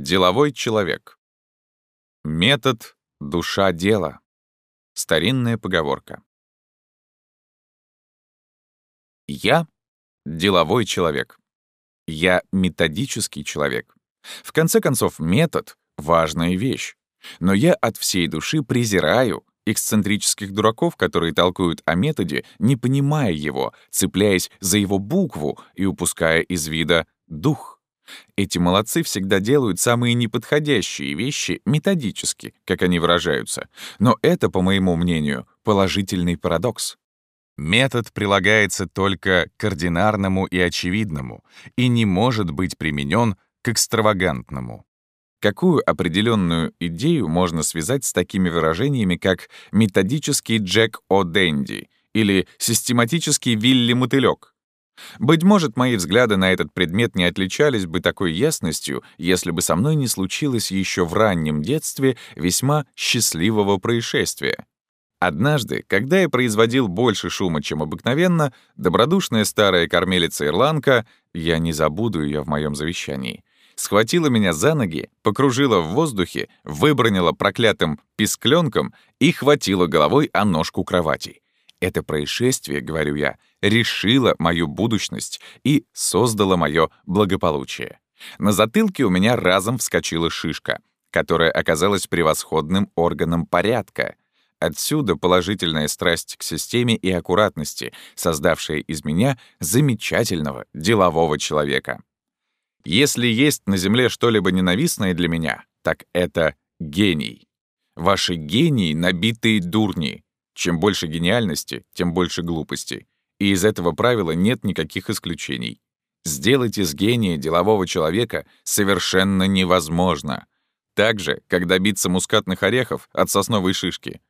Деловой человек. Метод — душа дела. Старинная поговорка. Я — деловой человек. Я — методический человек. В конце концов, метод — важная вещь. Но я от всей души презираю эксцентрических дураков, которые толкуют о методе, не понимая его, цепляясь за его букву и упуская из вида дух. Эти молодцы всегда делают самые неподходящие вещи методически, как они выражаются. Но это, по моему мнению, положительный парадокс. Метод прилагается только к ординарному и очевидному и не может быть применен к экстравагантному. Какую определенную идею можно связать с такими выражениями, как «методический Джек О'Дэнди» или «систематический Вилли Мотылёк»? Быть может, мои взгляды на этот предмет не отличались бы такой ясностью, если бы со мной не случилось еще в раннем детстве весьма счастливого происшествия. Однажды, когда я производил больше шума, чем обыкновенно, добродушная старая кормилица-ирландка, я не забуду ее в моем завещании, схватила меня за ноги, покружила в воздухе, выбронила проклятым пискленком и хватила головой о ножку кровати. Это происшествие, говорю я, решило мою будущность и создало мое благополучие. На затылке у меня разом вскочила шишка, которая оказалась превосходным органом порядка. Отсюда положительная страсть к системе и аккуратности, создавшая из меня замечательного делового человека. Если есть на Земле что-либо ненавистное для меня, так это гений. Ваши гении — набитые дурни. Чем больше гениальности, тем больше глупости. И из этого правила нет никаких исключений. Сделать из гения делового человека совершенно невозможно. Так же, как добиться мускатных орехов от сосновой шишки.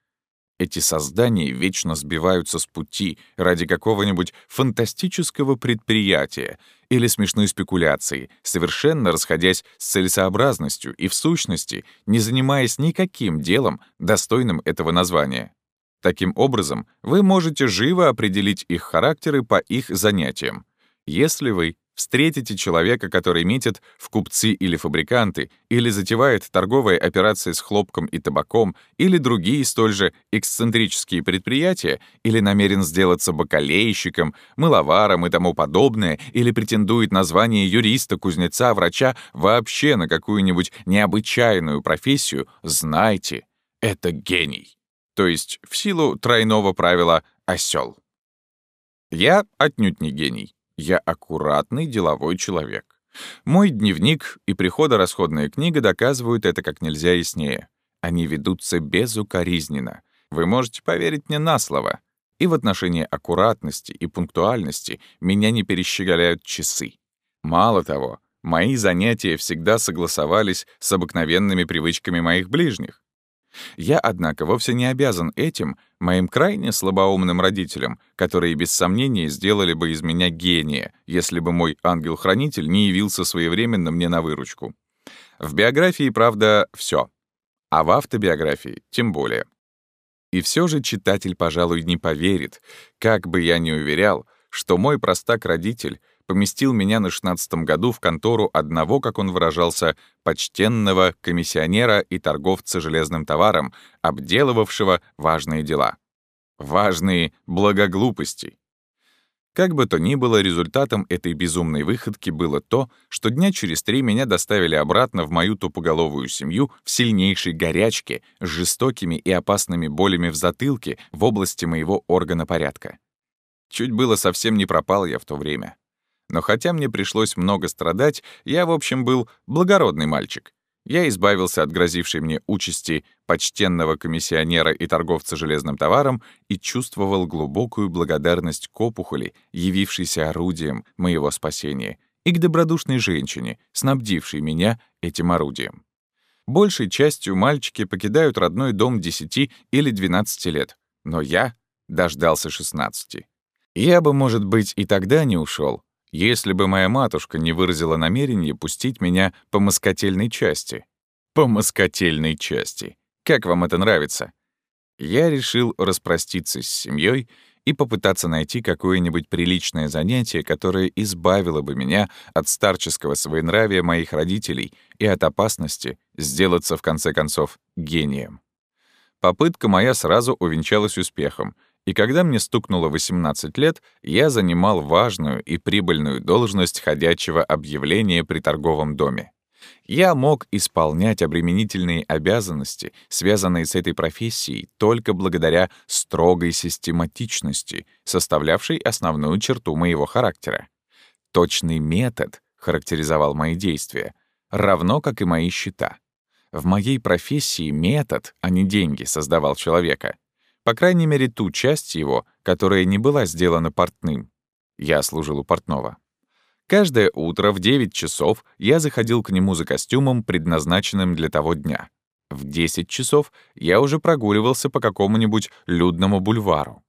Эти создания вечно сбиваются с пути ради какого-нибудь фантастического предприятия или смешной спекуляции, совершенно расходясь с целесообразностью и, в сущности, не занимаясь никаким делом, достойным этого названия. Таким образом, вы можете живо определить их характеры по их занятиям. Если вы Встретите человека, который метит в купцы или фабриканты, или затевает торговые операции с хлопком и табаком, или другие столь же эксцентрические предприятия, или намерен сделаться бакалейщиком, мыловаром и тому подобное, или претендует на звание юриста, кузнеца, врача, вообще на какую-нибудь необычайную профессию, знайте, это гений. То есть в силу тройного правила «осёл». Я отнюдь не гений. Я аккуратный деловой человек. Мой дневник и приходо-расходная книга доказывают это как нельзя яснее. Они ведутся безукоризненно. Вы можете поверить мне на слово. И в отношении аккуратности и пунктуальности меня не перещеголяют часы. Мало того, мои занятия всегда согласовались с обыкновенными привычками моих ближних. Я, однако, вовсе не обязан этим моим крайне слабоумным родителям, которые без сомнения сделали бы из меня гения, если бы мой ангел-хранитель не явился своевременно мне на выручку. В биографии, правда, все, а в автобиографии тем более. И все же читатель, пожалуй, не поверит, как бы я ни уверял, что мой простак-родитель поместил меня на шестнадцатом году в контору одного, как он выражался, почтенного комиссионера и торговца железным товаром, обделывавшего важные дела. Важные благоглупости. Как бы то ни было, результатом этой безумной выходки было то, что дня через три меня доставили обратно в мою тупоголовую семью в сильнейшей горячке, с жестокими и опасными болями в затылке в области моего органа порядка. Чуть было совсем не пропал я в то время. Но хотя мне пришлось много страдать, я, в общем, был благородный мальчик. Я избавился от грозившей мне участи почтенного комиссионера и торговца железным товаром и чувствовал глубокую благодарность к опухоли, явившейся орудием моего спасения, и к добродушной женщине, снабдившей меня этим орудием. Большей частью мальчики покидают родной дом 10 или 12 лет, но я дождался 16. Я бы, может быть, и тогда не ушел, если бы моя матушка не выразила намерение пустить меня по москотельной части. По москотельной части. Как вам это нравится? Я решил распроститься с семьей и попытаться найти какое-нибудь приличное занятие, которое избавило бы меня от старческого своенравия моих родителей и от опасности сделаться, в конце концов, гением. Попытка моя сразу увенчалась успехом, и когда мне стукнуло 18 лет, я занимал важную и прибыльную должность ходячего объявления при торговом доме. Я мог исполнять обременительные обязанности, связанные с этой профессией, только благодаря строгой систематичности, составлявшей основную черту моего характера. Точный метод характеризовал мои действия, равно как и мои счета. В моей профессии метод, а не деньги, создавал человека. По крайней мере, ту часть его, которая не была сделана портным. Я служил у портного. Каждое утро в 9 часов я заходил к нему за костюмом, предназначенным для того дня. В 10 часов я уже прогуливался по какому-нибудь людному бульвару.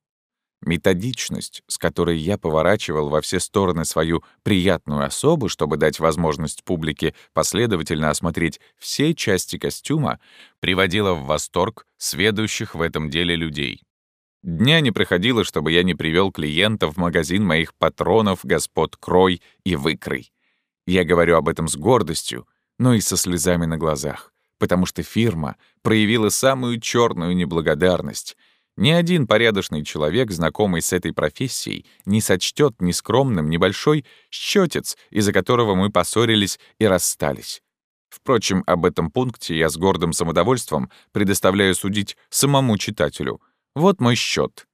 Методичность, с которой я поворачивал во все стороны свою приятную особу, чтобы дать возможность публике последовательно осмотреть все части костюма, приводила в восторг сведущих в этом деле людей. Дня не проходило, чтобы я не привел клиентов в магазин моих патронов, господ Крой и Выкрой. Я говорю об этом с гордостью, но и со слезами на глазах, потому что фирма проявила самую черную неблагодарность. Ни один порядочный человек, знакомый с этой профессией, не сочтет нескромным небольшой счетец, из-за которого мы поссорились и расстались. Впрочем, об этом пункте я с гордым самодовольством предоставляю судить самому читателю — вот мой счет.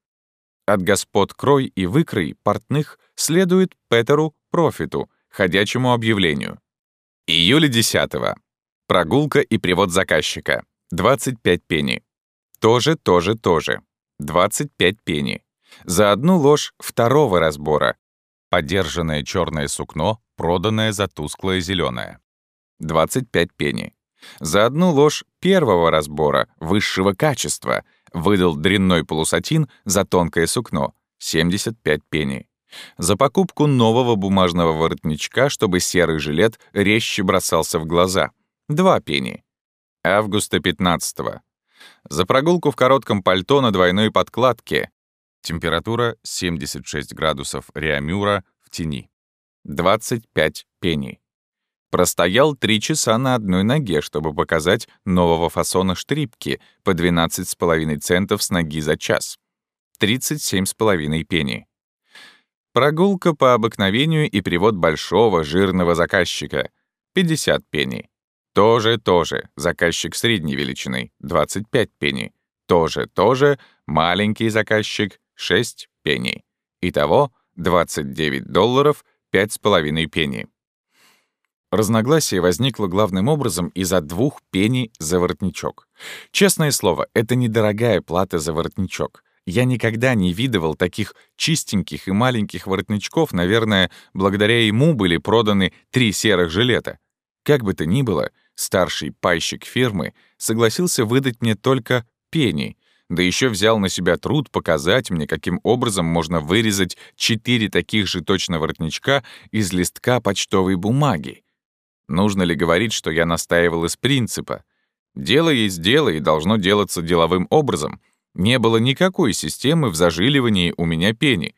От господ Крой и Выкрой портных следует Петеру Профиту, ходячему объявлению. Июля 10 -го. Прогулка и привод заказчика. 25 пени. Тоже, тоже, тоже. 25 пени. За одну ложь второго разбора. Подержанное черное сукно, проданное за тусклое зеленое. 25 пени. За одну ложь первого разбора, высшего качества, Выдал дрянной полусатин за тонкое сукно — 75 пенни. За покупку нового бумажного воротничка, чтобы серый жилет резче бросался в глаза — 2 пенни. Августа 15 -го. За прогулку в коротком пальто на двойной подкладке. Температура 76 градусов Реамюра в тени. 25 пенни. Простоял три часа на одной ноге, чтобы показать нового фасона штрипки по 12,5 центов с ноги за час. 37,5 пени. Прогулка по обыкновению и перевод большого жирного заказчика — 50 пени. Тоже-тоже заказчик средней величины — 25 пени. Тоже-тоже маленький заказчик — 6 пени. Итого 29 долларов 5,5 пени. Разногласие возникло главным образом из-за двух пеней за воротничок. Честное слово, это недорогая плата за воротничок. Я никогда не видывал таких чистеньких и маленьких воротничков, наверное, благодаря ему были проданы три серых жилета. Как бы то ни было, старший пайщик фирмы согласился выдать мне только пени, да еще взял на себя труд показать мне, каким образом можно вырезать четыре таких же точно воротничка из листка почтовой бумаги. Нужно ли говорить, что я настаивал из принципа? Дело есть дело и должно делаться деловым образом. Не было никакой системы в зажиливании у меня пени.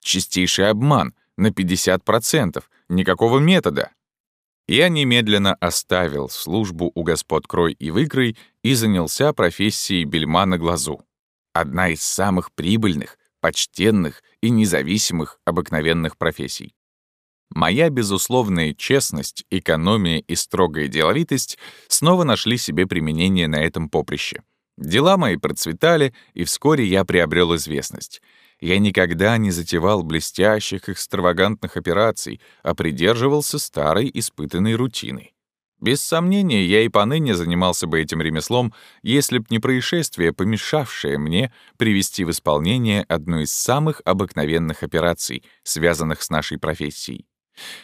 Чистейший обман на 50%, никакого метода. Я немедленно оставил службу у господ Крой и Выкрой и занялся профессией бельма на глазу. Одна из самых прибыльных, почтенных и независимых обыкновенных профессий. Моя безусловная честность, экономия и строгая деловитость снова нашли себе применение на этом поприще. Дела мои процветали, и вскоре я приобрел известность. Я никогда не затевал блестящих, экстравагантных операций, а придерживался старой испытанной рутины. Без сомнения, я и поныне занимался бы этим ремеслом, если б не происшествие, помешавшее мне привести в исполнение одну из самых обыкновенных операций, связанных с нашей профессией.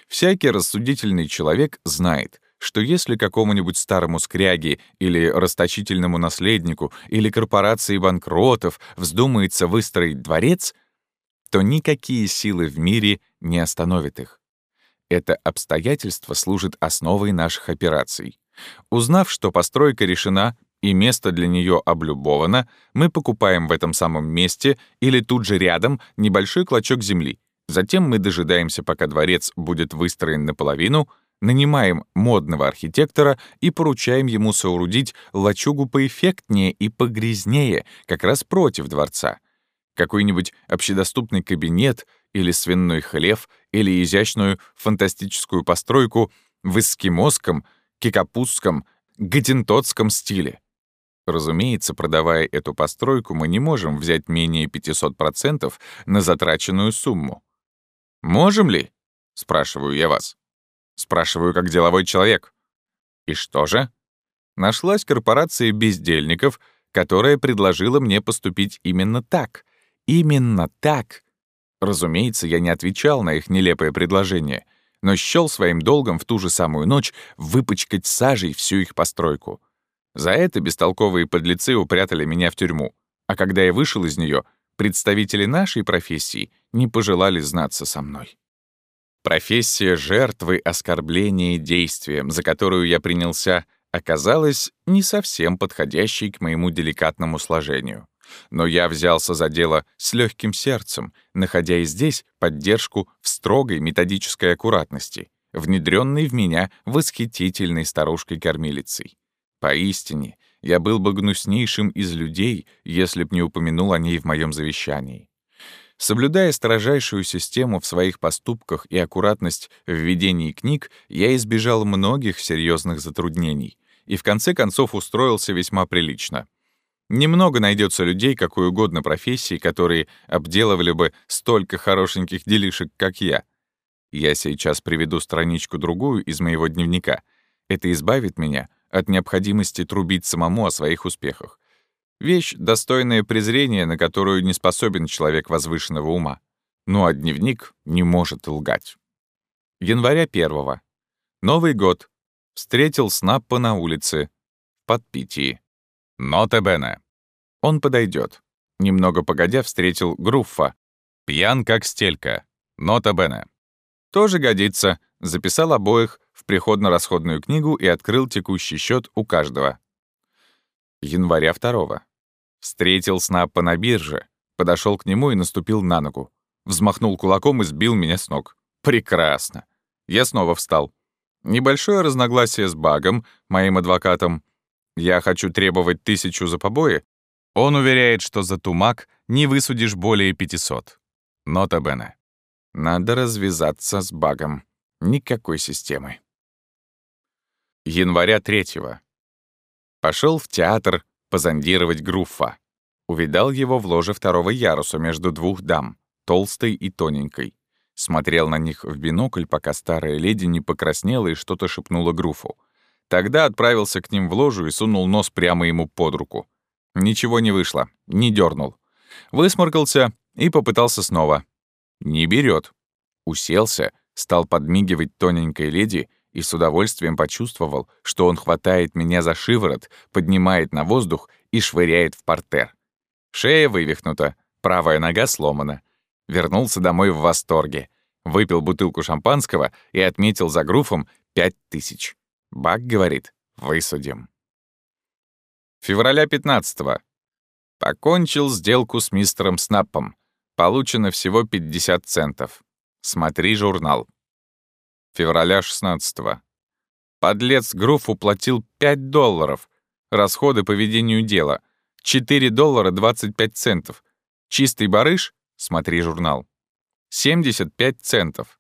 Всякий рассудительный человек знает, что если какому-нибудь старому скряге или расточительному наследнику или корпорации банкротов вздумается выстроить дворец, то никакие силы в мире не остановят их. Это обстоятельство служит основой наших операций. Узнав, что постройка решена, и место для нее облюбовано, мы покупаем в этом самом месте или тут же рядом небольшой клочок земли. Затем мы дожидаемся, пока дворец будет выстроен наполовину, нанимаем модного архитектора и поручаем ему соорудить лачугу поэффектнее и погрязнее, как раз против дворца. Какой-нибудь общедоступный кабинет или свиной хлев или изящную фантастическую постройку в эскимосском, кикапузском, гатентотском стиле. Разумеется, продавая эту постройку, мы не можем взять менее 500% на затраченную сумму. Можем ли? Спрашиваю я вас. Спрашиваю как деловой человек. И что же? Нашлась корпорация бездельников, которая предложила мне поступить именно так. Именно так. Разумеется, я не отвечал на их нелепое предложение, но счёл своим долгом в ту же самую ночь выпачкать сажей всю их постройку. За это бестолковые подлецы упрятали меня в тюрьму, а когда я вышел из нее, представители нашей профессии не пожелали знаться со мной. Профессия жертвы оскорбления действием, за которую я принялся, оказалась не совсем подходящей к моему деликатному сложению. Но я взялся за дело с легким сердцем, находя и здесь поддержку в строгой методической аккуратности, внедренной в меня восхитительной старушкой-кормилицей. Поистине, я был бы гнуснейшим из людей, если б не упомянул о ней в моем завещании. Соблюдая строжайшую систему в своих поступках и аккуратность в ведении книг, я избежал многих серьезных затруднений и в конце концов устроился весьма прилично. Немного найдется людей какой угодно профессии, которые обделывали бы столько хорошеньких делишек, как я. Я сейчас приведу страничку-другую из моего дневника. Это избавит меня от необходимости трубить самому о своих успехах. Вещь, достойная презрения, на которую не способен человек возвышенного ума. Ну а дневник не может лгать. Января первого. Новый год. Встретил Снаппа на улице. В подпитии. Нота Бене. Он подойдет. Немного погодя встретил Груффа. Пьян как стелька. Нота Бене. Тоже годится. Записал обоих в приходно-расходную книгу и открыл текущий счет у каждого. Января второго. Встретил Снаппа на бирже, подошел к нему и наступил на ногу. Взмахнул кулаком и сбил меня с ног. Прекрасно. Я снова встал. Небольшое разногласие с Багом, моим адвокатом. Я хочу требовать тысячу за побои. Он уверяет, что за тумак не высудишь более 500. Нота Бене. Надо развязаться с Багом. Никакой системы. Января третьего. Пошел в театр, позондировать Груффа. Увидал его в ложе второго яруса между двух дам, толстой и тоненькой. Смотрел на них в бинокль, пока старая леди не покраснела и что-то шепнула Груфу. Тогда отправился к ним в ложу и сунул нос прямо ему под руку. Ничего не вышло, не дернул. Высморкался и попытался снова. Не берет. Уселся, стал подмигивать тоненькой леди — и с удовольствием почувствовал, что он хватает меня за шиворот, поднимает на воздух и швыряет в портер. Шея вывихнута, правая нога сломана. Вернулся домой в восторге. Выпил бутылку шампанского и отметил за груфом пять тысяч. Бак говорит, высудим. Февраля 15 -го. Покончил сделку с мистером Снаппом. Получено всего 50 центов. Смотри журнал февраля 16 -го. Подлец Груф уплатил 5 долларов. Расходы по ведению дела. 4 доллара 25 центов. Чистый барыш, смотри журнал, 75 центов.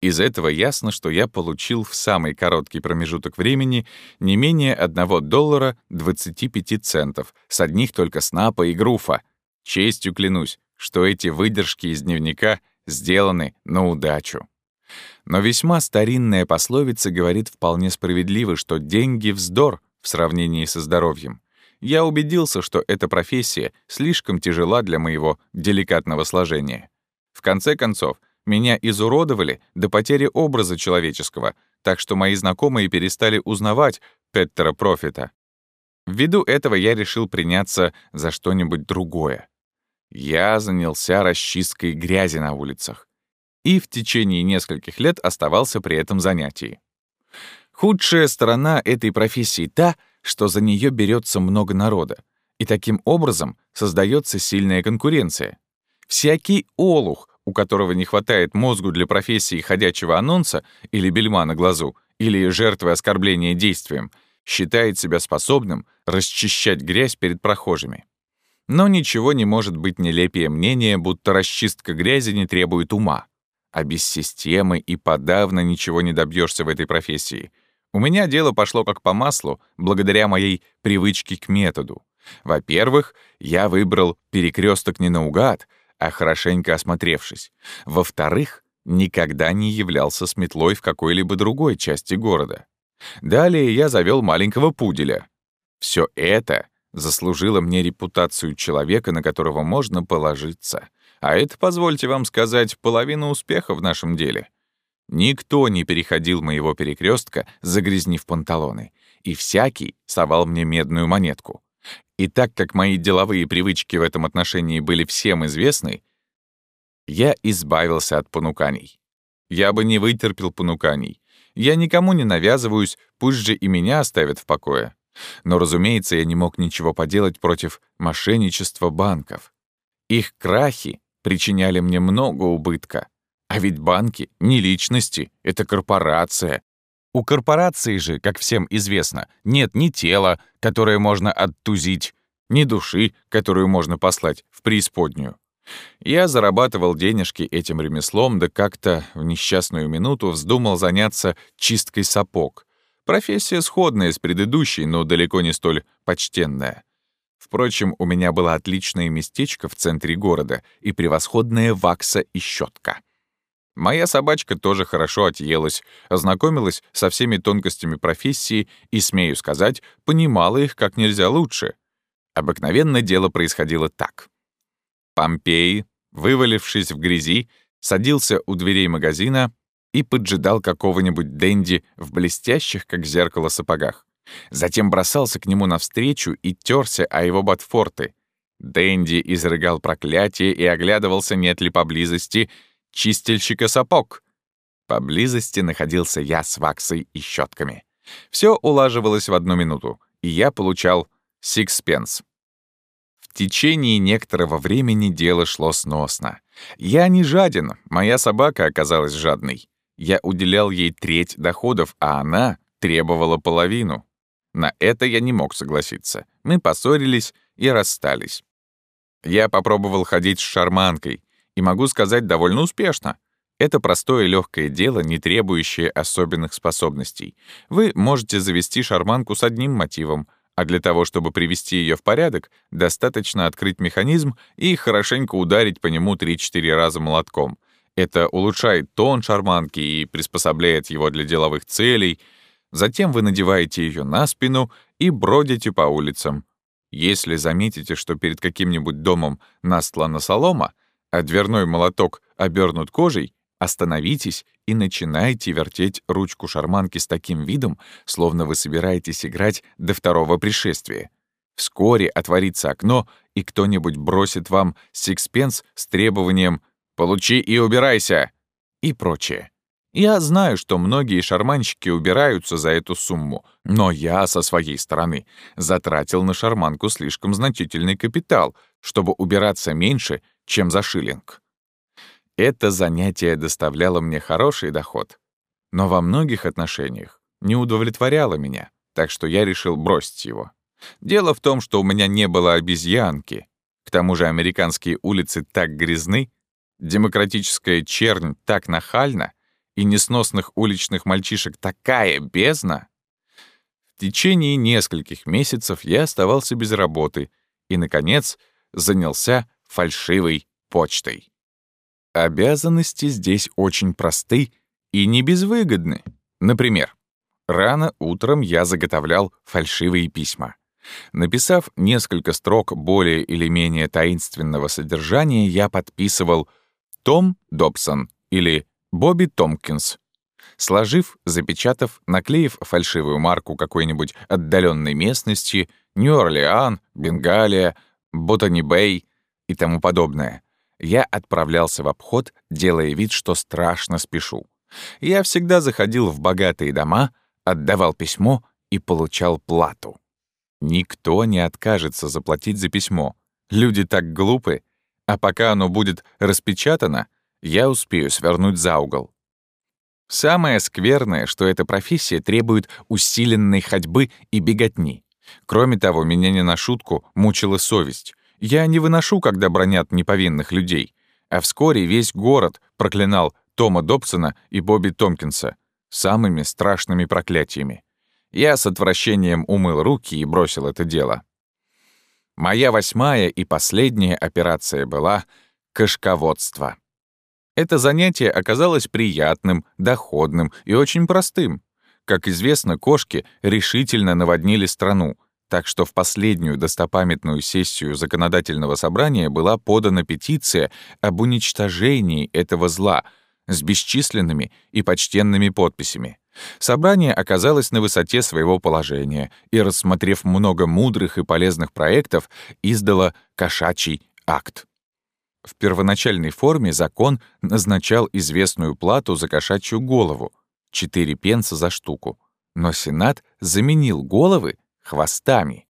Из этого ясно, что я получил в самый короткий промежуток времени не менее 1 доллара 25 центов с одних только снапа и груфа. Честью клянусь, что эти выдержки из дневника сделаны на удачу. Но весьма старинная пословица говорит вполне справедливо, что деньги — вздор в сравнении со здоровьем. Я убедился, что эта профессия слишком тяжела для моего деликатного сложения. В конце концов, меня изуродовали до потери образа человеческого, так что мои знакомые перестали узнавать Петтера Профита. Ввиду этого я решил приняться за что-нибудь другое. Я занялся расчисткой грязи на улицах и в течение нескольких лет оставался при этом занятии. Худшая сторона этой профессии та, что за нее берется много народа, и таким образом создается сильная конкуренция. Всякий олух, у которого не хватает мозгу для профессии ходячего анонса или бельма на глазу, или жертвы оскорбления действием, считает себя способным расчищать грязь перед прохожими. Но ничего не может быть нелепее мнения, будто расчистка грязи не требует ума. А без системы и подавно ничего не добьешься в этой профессии. У меня дело пошло как по маслу, благодаря моей привычке к методу. Во-первых, я выбрал перекресток не наугад, а хорошенько осмотревшись. Во-вторых, никогда не являлся с метлой в какой-либо другой части города. Далее я завел маленького пуделя. Все это заслужило мне репутацию человека, на которого можно положиться. А это, позвольте вам сказать, половина успеха в нашем деле. Никто не переходил моего перекрестка, загрязнив панталоны, и всякий совал мне медную монетку. И так как мои деловые привычки в этом отношении были всем известны, я избавился от понуканий. Я бы не вытерпел понуканий. Я никому не навязываюсь, пусть же и меня оставят в покое. Но, разумеется, я не мог ничего поделать против мошенничества банков. Их крахи причиняли мне много убытка. А ведь банки — не личности, это корпорация. У корпорации же, как всем известно, нет ни тела, которое можно оттузить, ни души, которую можно послать в преисподнюю. Я зарабатывал денежки этим ремеслом, да как-то в несчастную минуту вздумал заняться чисткой сапог. Профессия сходная с предыдущей, но далеко не столь почтенная. Впрочем, у меня было отличное местечко в центре города и превосходная вакса и щетка. Моя собачка тоже хорошо отъелась, ознакомилась со всеми тонкостями профессии и, смею сказать, понимала их как нельзя лучше. Обыкновенно дело происходило так. Помпей, вывалившись в грязи, садился у дверей магазина и поджидал какого-нибудь денди в блестящих, как зеркало, сапогах. Затем бросался к нему навстречу и терся о его ботфорты. Дэнди изрыгал проклятие и оглядывался, нет ли поблизости чистильщика сапог. Поблизости находился я с ваксой и щетками. Все улаживалось в одну минуту, и я получал сикспенс. В течение некоторого времени дело шло сносно. Я не жаден, моя собака оказалась жадной. Я уделял ей треть доходов, а она требовала половину. На это я не мог согласиться. Мы поссорились и расстались. Я попробовал ходить с шарманкой, и могу сказать, довольно успешно. Это простое легкое дело, не требующее особенных способностей. Вы можете завести шарманку с одним мотивом, а для того, чтобы привести ее в порядок, достаточно открыть механизм и хорошенько ударить по нему 3-4 раза молотком. Это улучшает тон шарманки и приспособляет его для деловых целей. Затем вы надеваете ее на спину и бродите по улицам. Если заметите, что перед каким-нибудь домом настлана солома, а дверной молоток обернут кожей, остановитесь и начинайте вертеть ручку шарманки с таким видом, словно вы собираетесь играть до второго пришествия. Вскоре отворится окно, и кто-нибудь бросит вам сикспенс с требованием «получи и убирайся» и прочее. Я знаю, что многие шарманщики убираются за эту сумму, но я, со своей стороны, затратил на шарманку слишком значительный капитал, чтобы убираться меньше, чем за шиллинг. Это занятие доставляло мне хороший доход, но во многих отношениях не удовлетворяло меня, так что я решил бросить его. Дело в том, что у меня не было обезьянки. К тому же американские улицы так грязны, демократическая чернь так нахальна, и несносных уличных мальчишек такая бездна. В течение нескольких месяцев я оставался без работы и, наконец, занялся фальшивой почтой. Обязанности здесь очень просты и не безвыгодны. Например, рано утром я заготовлял фальшивые письма. Написав несколько строк более или менее таинственного содержания, я подписывал «Том Добсон» или «Бобби Томпкинс». Сложив, запечатав, наклеив фальшивую марку какой-нибудь отдаленной местности, Нью-Орлеан, Бенгалия, Ботани-Бэй, и тому подобное. Я отправлялся в обход, делая вид, что страшно спешу. Я всегда заходил в богатые дома, отдавал письмо и получал плату. Никто не откажется заплатить за письмо. Люди так глупы. А пока оно будет распечатано, я успею свернуть за угол. Самое скверное, что эта профессия требует усиленной ходьбы и беготни. Кроме того, меня не на шутку мучила совесть. Я не выношу, когда бронят неповинных людей. А вскоре весь город проклинал Тома Добсона и Бобби Томпкинса самыми страшными проклятиями. Я с отвращением умыл руки и бросил это дело. Моя восьмая и последняя операция была кошководство. Это занятие оказалось приятным, доходным и очень простым. Как известно, кошки решительно наводнили страну, так что в последнюю достопамятную сессию законодательного собрания была подана петиция об уничтожении этого зла с бесчисленными и почтенными подписями. Собрание оказалось на высоте своего положения и, рассмотрев много мудрых и полезных проектов, издало «Кошачий акт». В первоначальной форме закон назначал известную плату за кошачью голову — 4 пенса за штуку, но Сенат заменил головы хвостами.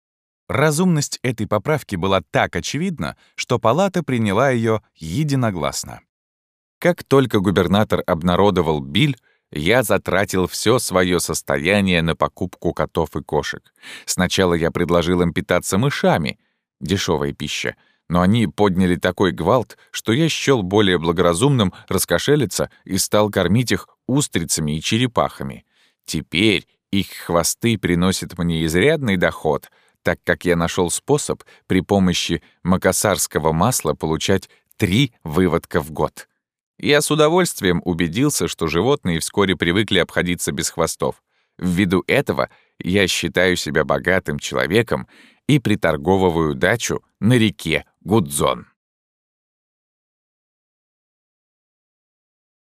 Разумность этой поправки была так очевидна, что палата приняла ее единогласно. Как только губернатор обнародовал биль, я затратил все свое состояние на покупку котов и кошек. Сначала я предложил им питаться мышами, дешевая пища, но они подняли такой гвалт, что я счел более благоразумным раскошелиться и стал кормить их устрицами и черепахами. Теперь их хвосты приносят мне изрядный доход, так как я нашел способ при помощи макасарского масла получать три выводка в год. Я с удовольствием убедился, что животные вскоре привыкли обходиться без хвостов. Ввиду этого я считаю себя богатым человеком и приторговываю дачу на реке Гудзон.